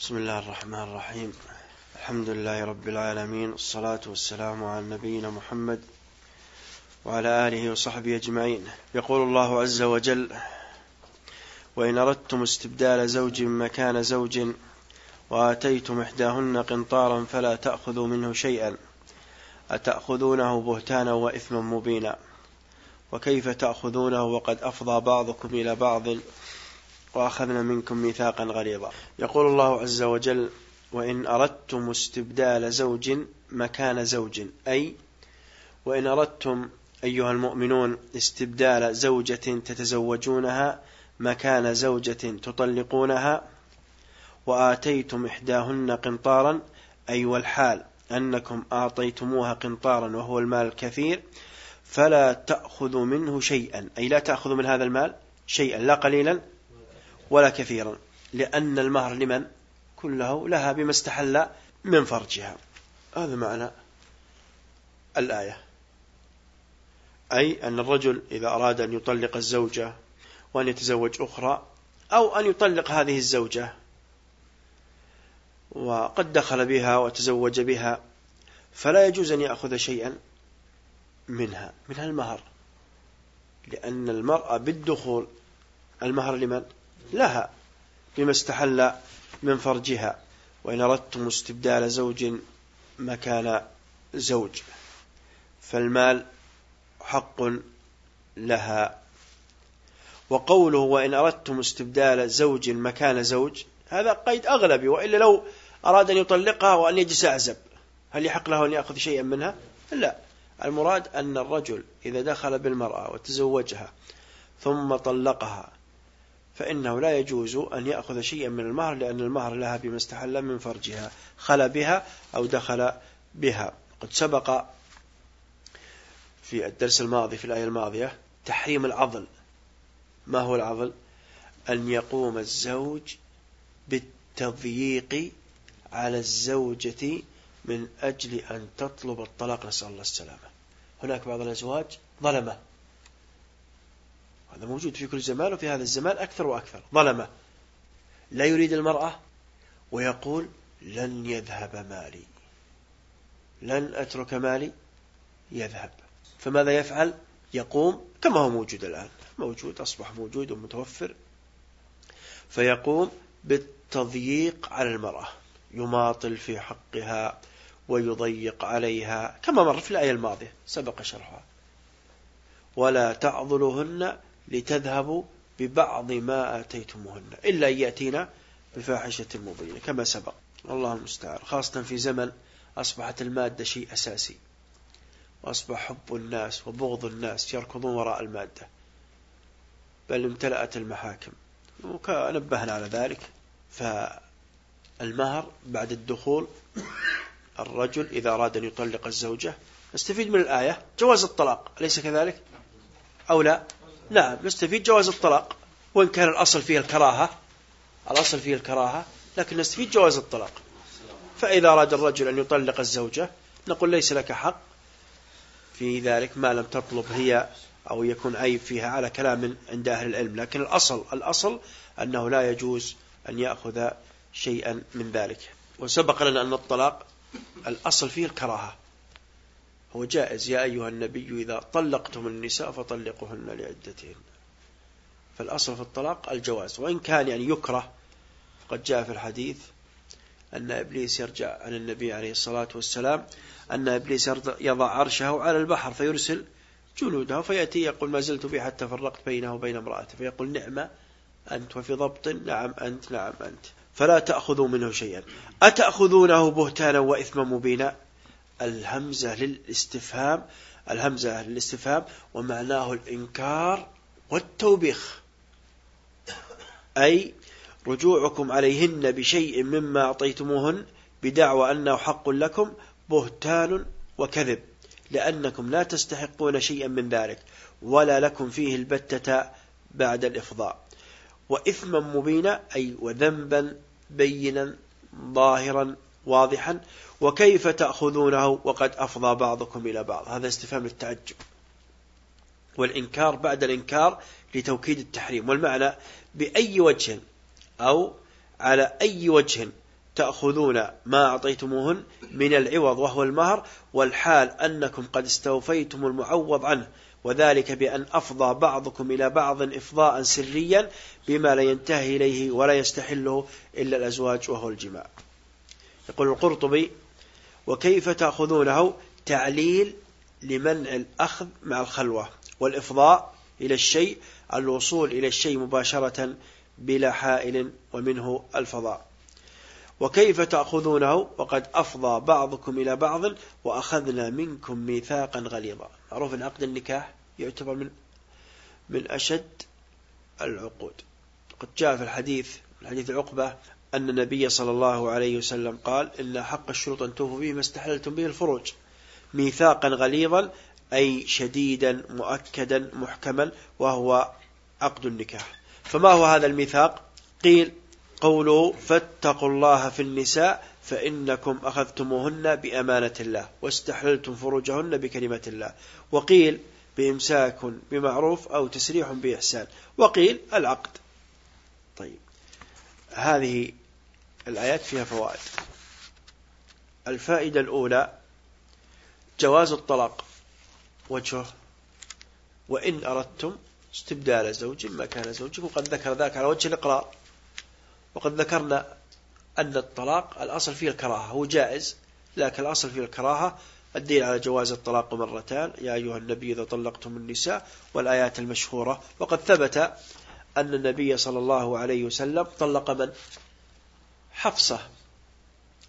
بسم الله الرحمن الرحيم. الحمد لله رب العالمين الصلاة والسلام على نبينا محمد وعلى آله وصحبه أجمعين. يقول الله عز وجل وإن أردتم استبدال زوج مكان زوج وآتيتم إحداهن قنطارا فلا تأخذوا منه شيئا أتأخذونه بهتانا وإثما مبينا؟ وكيف تأخذونه وقد أفضى بعضكم إلى بعض؟ وأخذنا منكم ميثاقا غليظا. يقول الله عز وجل وإن أردتم استبدال زوج مكان زوج أي وإن أردتم أيها المؤمنون استبدال زوجة تتزوجونها مكان زوجة تطلقونها وآتيتم إحداهن قنطارا أي والحال أنكم أعطيتموها قنطارا وهو المال الكثير فلا تأخذوا منه شيئا أي لا تأخذوا من هذا المال شيئا لا قليلا ولا كثيرا. لأن المهر لمن؟ كله لها بما استحل من فرجها. هذا معنى الآية. أي أن الرجل إذا أراد أن يطلق الزوجة وأن يتزوج أخرى أو أن يطلق هذه الزوجة وقد دخل بها وتزوج بها فلا يجوز أن يأخذ شيئا منها منها المهر. لأن المرأة بالدخول المهر لمن؟ لها بما استحل من فرجها وإن أردتم استبدال زوج مكان زوج فالمال حق لها وقوله وإن أردتم استبدال زوج مكان زوج هذا قيد أغلبي وإلا لو أراد أن يطلقها وأن يجلس أعزب هل يحق له أن يأخذ شيئا منها؟ لا المراد أن الرجل إذا دخل بالمرأة وتزوجها ثم طلقها فإنه لا يجوز أن يأخذ شيئا من المهر لأن المهر لها بما استحل من فرجها. خل بها أو دخل بها. قد سبق في الدرس الماضي في الآية الماضية تحريم العضل. ما هو العضل؟ أن يقوم الزوج بالتضييق على الزوجة من أجل أن تطلب الطلاق. نسأل الله السلامة. هناك بعض الأزواج ظلمه. هذا موجود في كل زمان وفي هذا الزمان أكثر وأكثر. ظلمة. لا يريد المرأة ويقول لن يذهب مالي. لن أترك مالي. يذهب. فماذا يفعل؟ يقوم كما هو موجود الآن. موجود أصبح موجود ومتوفر. فيقوم بالتضييق على المرأة. يماطل في حقها ويضيق عليها كما مر في الآية الماضية سبق شرحها. ولا تعضلهن لتذهبوا ببعض ما آتيتموهن إلا أن يأتينا بفاحشة مبينة كما سبق. الله المستعان. خاصة في زمن أصبحت المادة شيء أساسي. وأصبح حب الناس وبغض الناس يركضون وراء المادة. بل امتلأت المحاكم. ونبهنا على ذلك فالمهر بعد الدخول الرجل إذا أراد أن يطلق الزوجة نستفيد من الآية. جواز الطلاق أليس كذلك؟ أو لا؟ نعم نستفيد جواز الطلاق وإن كان الأصل فيه الكراهة الأصل فيه الكراهة لكن نستفيد جواز الطلاق. فإذا أراد الرجل أن يطلق الزوجة نقول ليس لك حق في ذلك ما لم تطلب هي أو يكون عيب فيها على كلام عند أهل العلم لكن الأصل الأصل أنه لا يجوز أن يأخذ شيئا من ذلك. وسبق لنا أن الطلاق الأصل فيه الكراهة. هو جائز. يا أيها النبي إذا طلقتم النساء فطلقوهن لعدتهن. فالأصل في الطلاق الجواز. وإن كان يعني يكره قد جاء في الحديث أن إبليس يرجع عن النبي عليه الصلاة والسلام أن إبليس يضع عرشه على البحر فيرسل جنوده فيأتي يقول ما زلت به حتى فرقت بينه وبين امرأته فيقول نعمة أنت وفي ضبط نعم أنت نعم أنت. فلا تأخذوا منه شيئا. أتأخذونه بهتانا وإثما مبينا؟ الهمزة للاستفهام الهمزة للاستفهام ومعناه الإنكار والتوبيخ. أي رجوعكم عليهن بشيء مما أعطيتموهن بدعوى أنه حق لكم بهتان وكذب لأنكم لا تستحقون شيئا من ذلك ولا لكم فيه البتة بعد الإفضاء. وإثما مبينا أي وذنبا بينا ظاهرا واضحا وكيف تأخذونه؟ وقد أفضى بعضكم إلى بعض. هذا استفهام للتعجب والإنكار بعد الإنكار لتوكيد التحريم. والمعنى بأي وجه أو على أي وجه تأخذون ما أعطيتموهن من العوض وهو المهر والحال أنكم قد استوفيتم المعوض عنه وذلك بأن أفضى بعضكم إلى بعض إفضاء سريا بما لا ينتهي إليه ولا يستحله إلا الأزواج وهو الجماع. يقول القرطبي وكيف تأخذونه؟ تعليل لمنع الأخذ مع الخلوة والإفضاء إلى الشيء الوصول إلى الشيء مباشرة بلا حائل ومنه الفضاء. وكيف تأخذونه؟ وقد أفضى بعضكم إلى بعض وأخذنا منكم ميثاقا غليظا. معروف أن عقد النكاح يعتبر من من أشد العقود. قد جاء في الحديث الحديث عقبة أن النبي صلى الله عليه وسلم قال إن حق الشروط أن توفوا به ما استحللتم به الفروج. ميثاقا غليظا أي شديدا مؤكدا محكما وهو عقد النكاح. فما هو هذا الميثاق؟ قيل قوله فاتقوا الله في النساء فإنكم أخذتموهن بأمانة الله واستحللتم فروجهن بكلمة الله. وقيل بإمساك بمعروف أو تسريح بإحسان. وقيل العقد. طيب. هذه الآيات فيها فوائد. الفائدة الأولى جواز الطلاق. وجهه وإن أردتم استبدال زوج ما كان زوجه وقد ذكر ذاك على وجه الإقرار. وقد ذكرنا أن الطلاق الأصل فيه الكراهة. هو جائز لكن الأصل فيه الكراهة. الدين على جواز الطلاق مرتان. يا أيها النبي إذا طلقتم النساء والآيات المشهورة. وقد ثبت أن النبي صلى الله عليه وسلم طلق من؟ حفصة.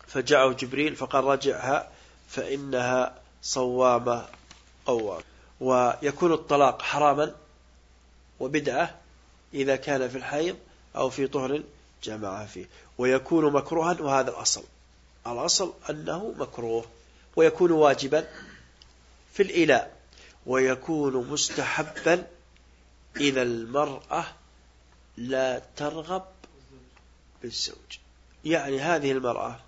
فجاءه جبريل فقال رجعها فإنها صوامة قوام. ويكون الطلاق حراما وبدعة إذا كان في الحيض أو في طهر جمع فيه. ويكون مكروها وهذا الأصل. الأصل أنه مكروه. ويكون واجبا في الإلاء ويكون مستحبا إذا المرأة لا ترغب بالزوج. يعني هذه المرأة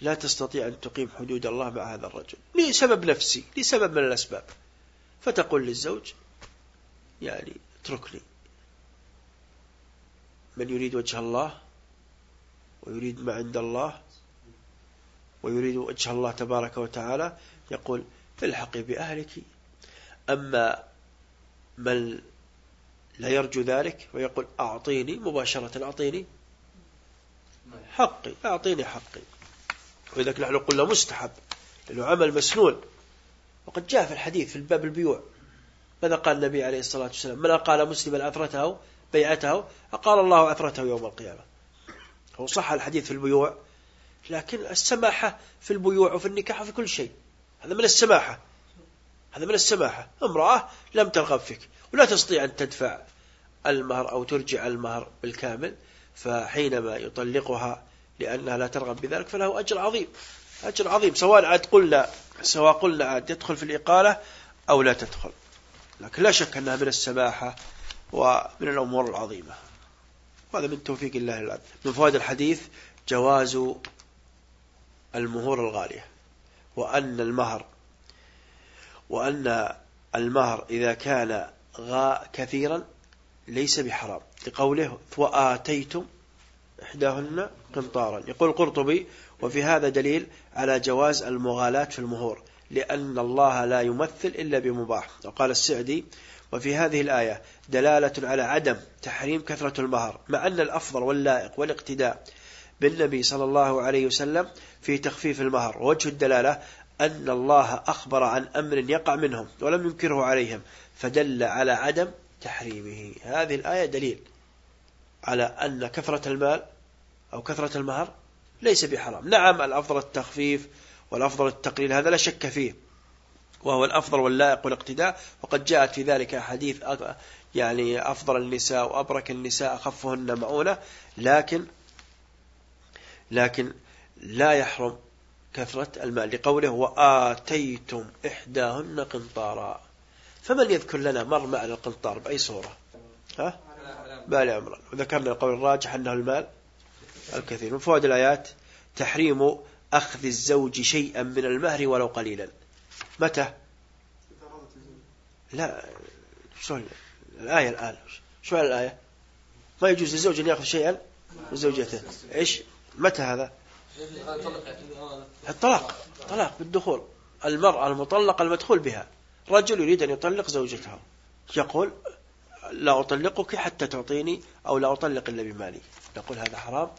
لا تستطيع أن تقيم حدود الله مع هذا الرجل. لسبب نفسي لسبب من الأسباب. فتقول للزوج يعني اتركني من يريد وجه الله ويريد ما عند الله ويريد وجه الله تبارك وتعالى يقول الحقي بأهلك. أما من لا يرجو ذلك ويقول أعطيني مباشرة أعطيني. حقي أعطيني حقي. وإذا نحن قلنا مستحب لأنه عمل مسنون. وقد جاء في الحديث في الباب البيوع. ماذا قال النبي عليه الصلاة والسلام؟ من قال مسلما أثرته بيعته؟ أقال الله أثرته يوم القيامة. هو صح الحديث في البيوع لكن السماحة في البيوع وفي النكاح وفي كل شيء. هذا من السماحة. هذا من السماحة. امرأة لم ترغب فيك. ولا تستطيع أن تدفع المهر أو ترجع المهر بالكامل. فحينما يطلقها لأنها لا ترغب بذلك فله أجر عظيم أجر عظيم سواء عاد قلنا سواء قلنا عاد يدخل في الإقالة أو لا تدخل. لكن لا شك أنها من السماحة ومن الأمور العظيمة. وهذا من توفيق الله العظيم. من فوائد الحديث جواز المهور الغالية وأن المهر وأن المهر إذا كان غاء كثيرا ليس بحرام. لقوله وآتيتم إحداهن قنطارا يقول القرطبي وفي هذا دليل على جواز المغالاة في المهور لأن الله لا يمثل إلا بمباح وقال السعدي وفي هذه الآية دلالة على عدم تحريم كثرة المهر مع أن الأفضل واللائق والاقتداء بالنبي صلى الله عليه وسلم في تخفيف المهر. ووجه الدلالة أن الله أخبر عن أمر يقع منهم ولم ينكره عليهم فدل على عدم تحريمه. هذه الآية دليل على أن كثرة المال أو كثرة المهر ليس بحرام. نعم الأفضل التخفيف والأفضل التقليل هذا لا شك فيه وهو الأفضل واللائق والاقتداء. وقد جاءت في ذلك حديث يعني أفضل النساء وأبرك النساء أخفهن مؤونة لكن لكن لا يحرم كثرة المال. لقوله وآتيتم إحداهن قنطارا. فمن يذكر لنا مر معنى القنطار بأي صورة؟ ها؟ مال عمران. وذكرنا القول الراجح أنه المال الكثير. من فوائد الآيات تحريم أخذ الزوج شيئا من المهر ولو قليلا. متى؟ لا شلون الآية الآن. شو الآية. ما يجوز للزوج أن يأخذ شيئا؟ من زوجته إيش؟ متى هذا؟ الطلاق. طلاق بالدخول. المرأة المطلقة المدخول بها. رجل يريد أن يطلق زوجته. يقول لا أطلقك حتى تعطيني أو لا أطلق إلا بمالي. نقول هذا حرام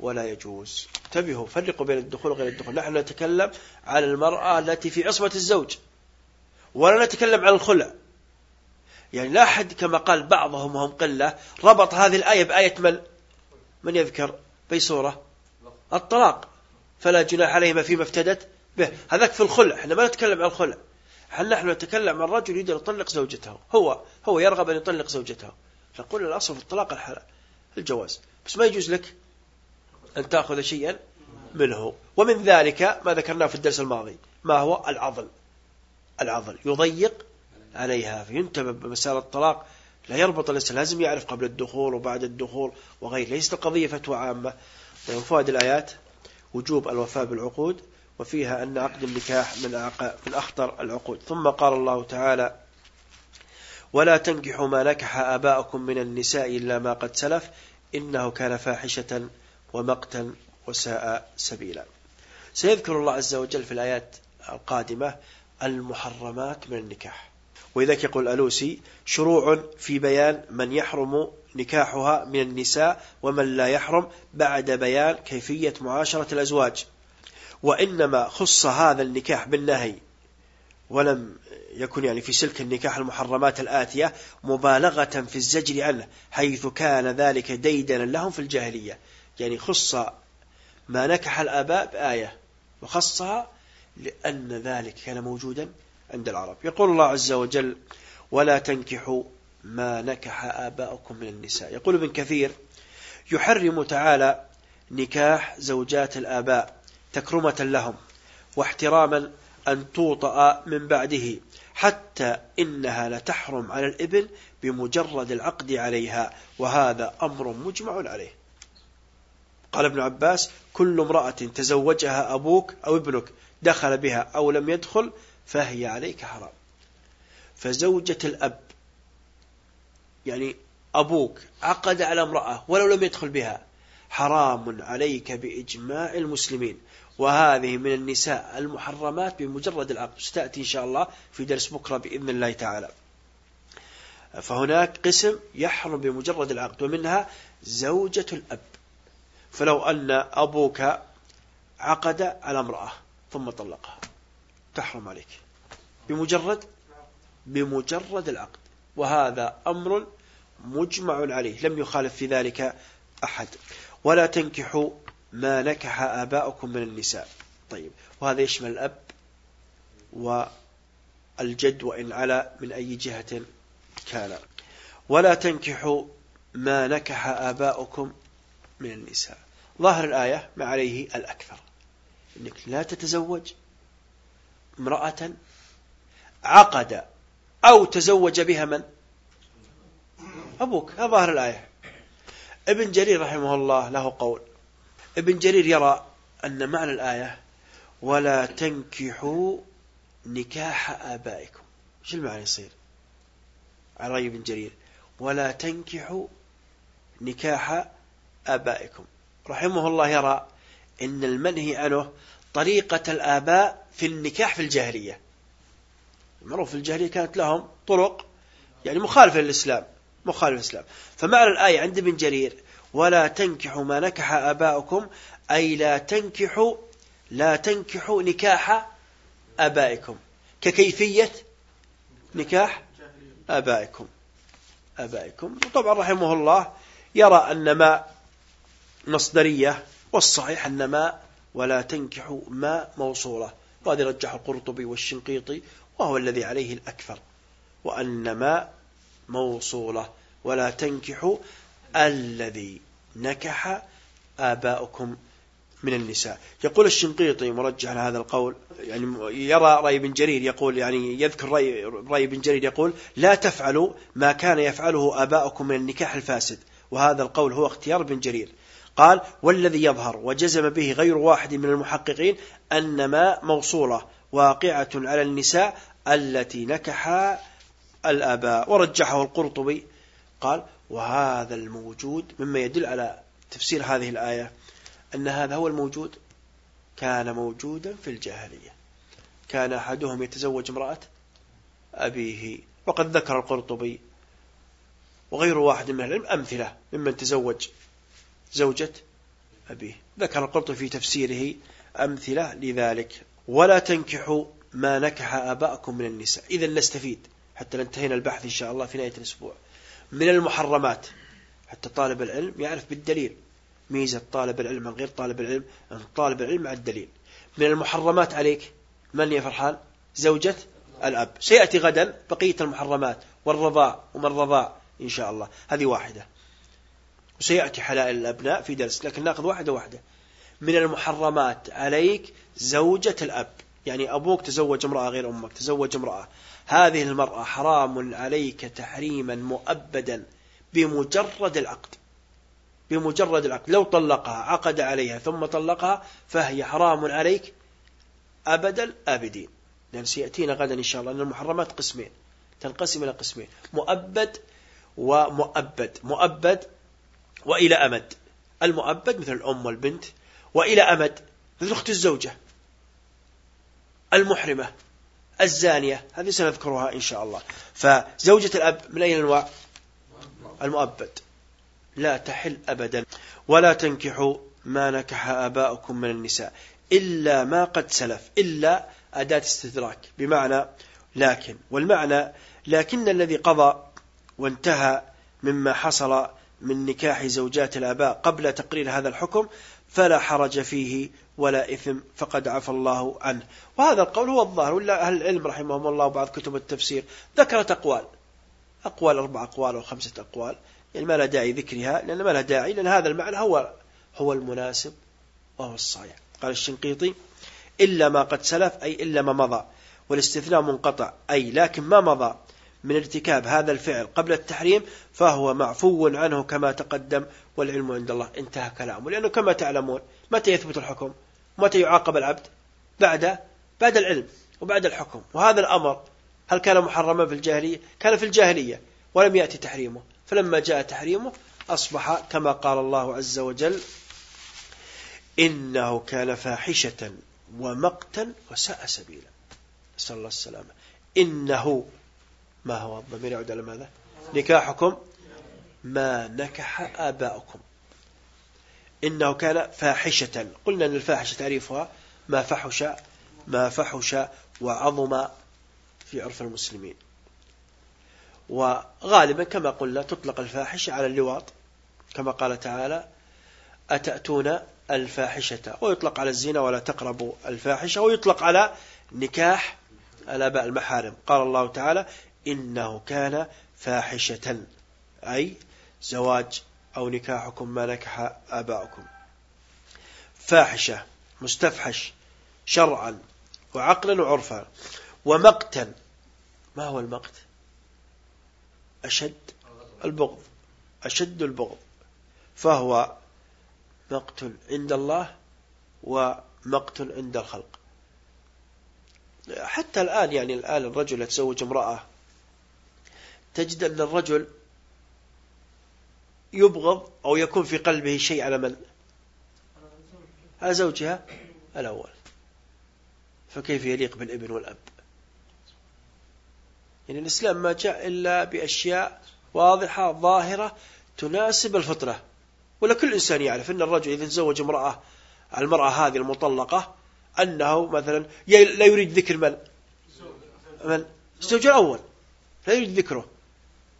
ولا يجوز. انتبهوا فرقوا بين الدخول وغير الدخول. نحن نتكلم عن المرأة التي في عصمة الزوج ولا نتكلم عن الخلع. يعني لا أحد كما قال بعضهم وهم قلة ربط هذه الآية بآية من؟ من يذكر؟ بأي سورة الطلاق. فلا جناح عليهما فيما افتدت به. هذاك في الخلع. إحنا ما نتكلم عن الخلع. هل نحن نتكلم عن رجل يريد أن يطلق زوجته؟ هو هو يرغب أن يطلق زوجته. نقول الأصل في الطلاق الحلال الجواز. بس ما يجوز لك أن تأخذ شيئا منه. ومن ذلك ما ذكرناه في الدرس الماضي ما هو العضل. العضل يضيق عليها فينتبه بمسألة الطلاق. لا يربط الإنسان لازم يعرف قبل الدخول وبعد الدخول وغيره. ليست القضية فتوى عامة. ومن الآيات وجوب الوفاء بالعقود. وفيها أن عقد النكاح من من أخطر العقود. ثم قال الله تعالى ولا تنكحوا ما نكح آباؤكم من النساء إلا ما قد سلف إنه كان فاحشة ومقتا وساء سبيلا. سيذكر الله عز وجل في الآيات القادمة المحرمات من النكاح. ولذلك يقول الألوسي شروع في بيان من يحرم نكاحها من النساء ومن لا يحرم بعد بيان كيفية معاشرة الأزواج. وإنما خص هذا النكاح بالنهي ولم يكن يعني في سلك النكاح المحرمات الآتية مبالغة في الزجر عنه حيث كان ذلك ديدنا لهم في الجاهلية. يعني خص ما نكح الآباء بآية وخصها لأن ذلك كان موجودا عند العرب. يقول الله عز وجل ولا تنكحوا ما نكح آباؤكم من النساء. يقول ابن كثير يحرم تعالى نكاح زوجات الآباء تكرمة لهم واحتراما أن توطأ من بعده حتى إنها لتحرم على الإبن بمجرد العقد عليها وهذا أمر مجمع عليه. قال ابن عباس كل امرأة تزوجها أبوك أو ابنك دخل بها أو لم يدخل فهي عليك حرام. فزوجة الأب يعني أبوك عقد على امرأة ولو لم يدخل بها حرام عليك بإجماع المسلمين. وهذه من النساء المحرمات بمجرد العقد. ستأتي إن شاء الله في درس بكرة بإذن الله تعالى. فهناك قسم يحرم بمجرد العقد ومنها زوجة الأب. فلو أن أبوك عقد على امرأة ثم طلقها تحرم عليك. بمجرد بمجرد العقد. وهذا أمر مجمع عليه. لم يخالف في ذلك أحد. ولا تنكحوا ما نكح آباؤكم من النساء. طيب وهذا يشمل الأب والجد وإن على من أي جهة كان. ولا تنكحوا ما نكح آباؤكم من النساء. ظاهر الآية ما عليه الأكثر. إنك لا تتزوج امرأة عقد أو تزوج بها من؟ أبوك. هذا ظاهر الآية. ابن جرير رحمه الله له قول. ابن جرير يرى أن معنى الآية ولا تنكحوا نكاح آبائكم. شو المعنى يصير؟ على رأي ابن جرير. ولا تنكحوا نكاح آبائكم. رحمه الله يرى إن المنهي عنه طريقة الآباء في النكاح في الجاهلية. معروف في الجاهلية كانت لهم طرق يعني مخالفة للإسلام. مخالفة للإسلام فمعنى الآية عند ابن جرير ولا تنكحوا ما نكح آباؤكم أي لا تنكحوا لا تنكحوا نكاح آبائكم. ككيفية نكاح آبائكم. آبائكم. وطبعا رحمه الله يرى أن ما مصدرية والصحيح أن ما ولا تنكحوا ما موصولة. وهذا رجح القرطبي والشنقيطي وهو الذي عليه الأكثر وأن ما موصولة. ولا تنكحوا الذي نكح آباؤكم من النساء. يقول الشنقيطي مرجح هذا القول يعني يرى رأي بن جرير يقول يعني يذكر رأي, رأي بن جرير يقول لا تفعلوا ما كان يفعله آباؤكم من النكاح الفاسد. وهذا القول هو اختيار بن جرير. قال والذي يظهر وجزم به غير واحد من المحققين أن ما موصولة واقعة على النساء التي نكح الآباء. ورجحه القرطبي قال وهذا الموجود مما يدل على تفسير هذه الآية أن هذا هو الموجود كان موجودا في الجاهلية. كان أحدهم يتزوج امرأة أبيه وقد ذكر القرطبي وغير واحد من العلم أمثلة ممن تزوج زوجة أبيه. ذكر القرطبي في تفسيره أمثلة لذلك. ولا تنكحوا ما نكح آباءكم من النساء. إذا نستفيد حتى ننتهينا البحث إن شاء الله في نهاية الأسبوع. من المحرمات. حتى طالب العلم يعرف بالدليل. ميزة طالب العلم من غير طالب العلم أن طالب العلم مع الدليل. من المحرمات عليك. من يا فرحان؟ زوجة الأب. سيأتي غدا بقية المحرمات والرضاع ومن الرضاع إن شاء الله. هذه واحدة. وسيأتي حلائل الأبناء في درس لكن نأخذ واحدة واحدة. من المحرمات عليك زوجة الأب. يعني أبوك تزوج امرأة غير أمك تزوج امرأة. هذه المرأة حرام عليك تحريما مؤبدا بمجرد العقد. بمجرد العقد. لو طلقها عقد عليها ثم طلقها فهي حرام عليك أبد الآبدين. لأن سيأتينا غدا إن شاء الله أن المحرمات قسمين. تنقسم إلى قسمين. مؤبد ومؤبد. مؤبد وإلى أمد. المؤبد مثل الأم والبنت وإلى أمد. مثل أخت الزوجة. المحرمة. الزانية. هذه سنذكرها إن شاء الله. فزوجة الأب من أي أنواع المؤبد. لا تحل أبدا. ولا تنكحوا ما نكح آباؤكم من النساء. إلا ما قد سلف. إلا أداة استدراك. بمعنى لكن. والمعنى لكن الذي قضى وانتهى مما حصل من نكاح زوجات الآباء قبل تقرير هذا الحكم فلا حرج فيه ولا إثم فقد عفى الله عنه. وهذا القول هو الظاهر ولا أهل العلم رحمهم الله وبعض كتب التفسير ذكرت أقوال. أقوال أربع أقوال أو خمسة أقوال. يعني ما لا داعي ذكرها لأن ما لا داعي لأن هذا المعنى هو هو المناسب وهو الصحيح. قال الشنقيطي إلا ما قد سلف أي إلا ما مضى. والاستثناء منقطع أي لكن ما مضى. من ارتكاب هذا الفعل قبل التحريم فهو معفو عنه كما تقدم والعلم عند الله. انتهى كلامه. لأنه كما تعلمون متى يثبت الحكم؟ متى يعاقب العبد؟ بعد بعد العلم وبعد الحكم. وهذا الأمر هل كان محرما في الجاهلية؟ كان في الجاهلية ولم يأتي تحريمه. فلما جاء تحريمه أصبح كما قال الله عز وجل إنه كان فاحشة ومقتا وساء سبيلا. نسأل الله السلامة. إنه ما هو الضمير يعود على ماذا؟ نكاحكم ما نكح آباؤكم. إنه كان فاحشة. قلنا أن الفاحشة تعريفها ما فحش ما فحش وعظم في عرف المسلمين. وغالبا كما قلنا تطلق الفاحشة على اللواط كما قال تعالى أتأتون الفاحشة؟ ويطلق على الزنا ولا تقربوا الفاحشة ويطلق على نكاح الآباء المحارم. قال الله تعالى إنه كان فاحشة أي زواج أو نكاحكم ما نكح آباؤكم. فاحشة مستفحش شرعا وعقلا وعرفا. ومقتا ما هو المقت؟ أشد البغض أشد البغض. فهو مقت عند الله ومقت عند الخلق. حتى الآن يعني الآن الرجل يتزوج امرأة تجد أن الرجل يبغض أو يكون في قلبه شيء على من؟ على زوجها. الأول. فكيف يليق بالابن والأب؟ يعني الإسلام ما جاء إلا بأشياء واضحة ظاهرة تناسب الفطرة. ولا كل إنسان يعرف أن الرجل إذا تزوج امرأة المرأة هذه المطلقة أنه مثلا لا يريد ذكر من؟ من؟ الزوج الأول. لا يريد ذكره.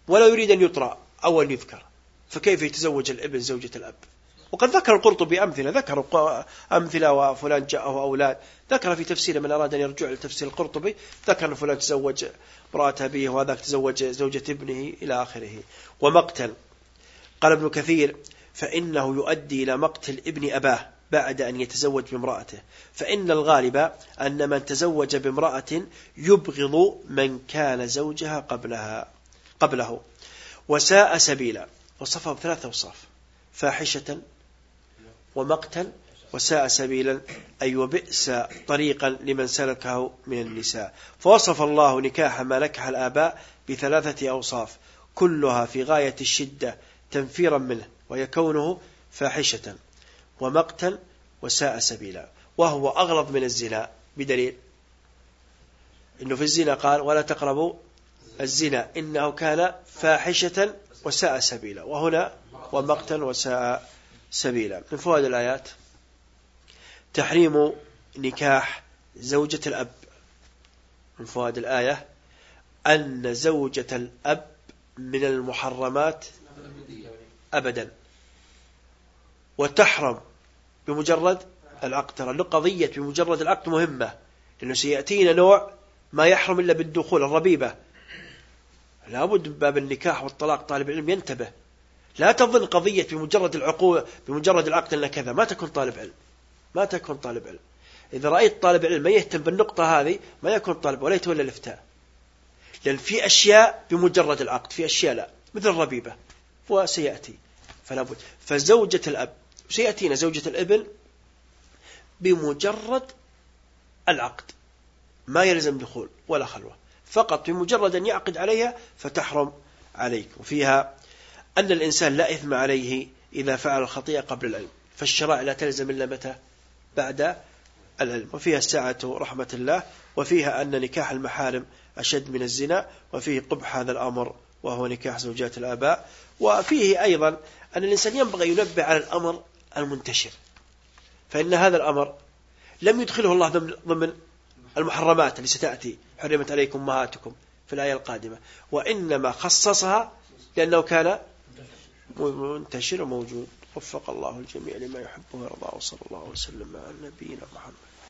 ولا يريد أن يطرأ أو أن يذكر. فكيف يتزوج الإبن زوجة الأب؟ وقد ذكر القرطبي أمثلة ذكر أمثلة وفلان جاءه أولاد. ذكر في تفسير من أراد أن يرجع لتفسير القرطبي ذكر أن فلان تزوج امرأة أبيه وهذاك تزوج زوجة ابنه إلى آخره. ومقتل. قال ابن كثير فإنه يؤدي إلى مقتل ابن أباه بعد أن يتزوج بامرأته. فإن الغالب أن من تزوج بامرأة يبغض من كان زوجها قبلها قبله. وساء سبيلا. وصفه بثلاثة أوصاف. فاحشة ومقتا وساء سبيلا أي وبئس طريقا لمن سلكه من النساء. فوصف الله نكاح ما نكح الآباء بثلاثة أوصاف كلها في غاية الشدة تنفيرا منه ويكونه فاحشة ومقتا وساء سبيلا. وهو أغلظ من الزنا بدليل إنه في الزنا قال ولا تقربوا الزنا إنه كان فاحشة وساء سبيلا. وهنا ومقتا وساء سبيلا. من فوائد الآيات؟ تحريم نكاح زوجة الأب. من فوائد الآية؟ أن زوجة الأب من المحرمات أبدا. وتحرم بمجرد العقد. ترى قضية بمجرد العقد مهمة لأنه سيأتينا نوع ما يحرم إلا بالدخول الربيبة. لابد من باب النكاح والطلاق طالب العلم ينتبه. لا تظن قضية بمجرد العقوبة بمجرد العقد إلا كذا. ما تكون طالب علم. ما تكون طالب علم. إذا رأيت طالب علم ما يهتم بالنقطة هذه ما يكون طالب ولا يتولى الإفتاء. لأن في أشياء بمجرد العقد في أشياء لا. مثل الربيبة. وسيأتي. فلا بد. فزوجة الأب سيأتينا زوجة الابن بمجرد العقد. ما يلزم دخول ولا خلوة. فقط بمجرد أن يعقد عليها فتحرم عليك. وفيها أن الإنسان لا إثم عليه إذا فعل الخطيئة قبل العلم فالشرائع لا تلزم إلا متى؟ بعد العلم. وفيها الساعة رحمة الله وفيها أن نكاح المحارم أشد من الزنا وفيه قبح هذا الأمر وهو نكاح زوجات الآباء. وفيه أيضا أن الإنسان ينبغي ينبه على الأمر المنتشر فإن هذا الأمر لم يدخله الله ضمن المحرمات اللي ستأتي. حرمت عليكم أمهاتكم في الآية القادمة. وإنما خصصها لأنه كان منتشر وموجود. وفق الله الجميع لما يحبه ويرضاه وصلى الله وسلم على نبينا محمد.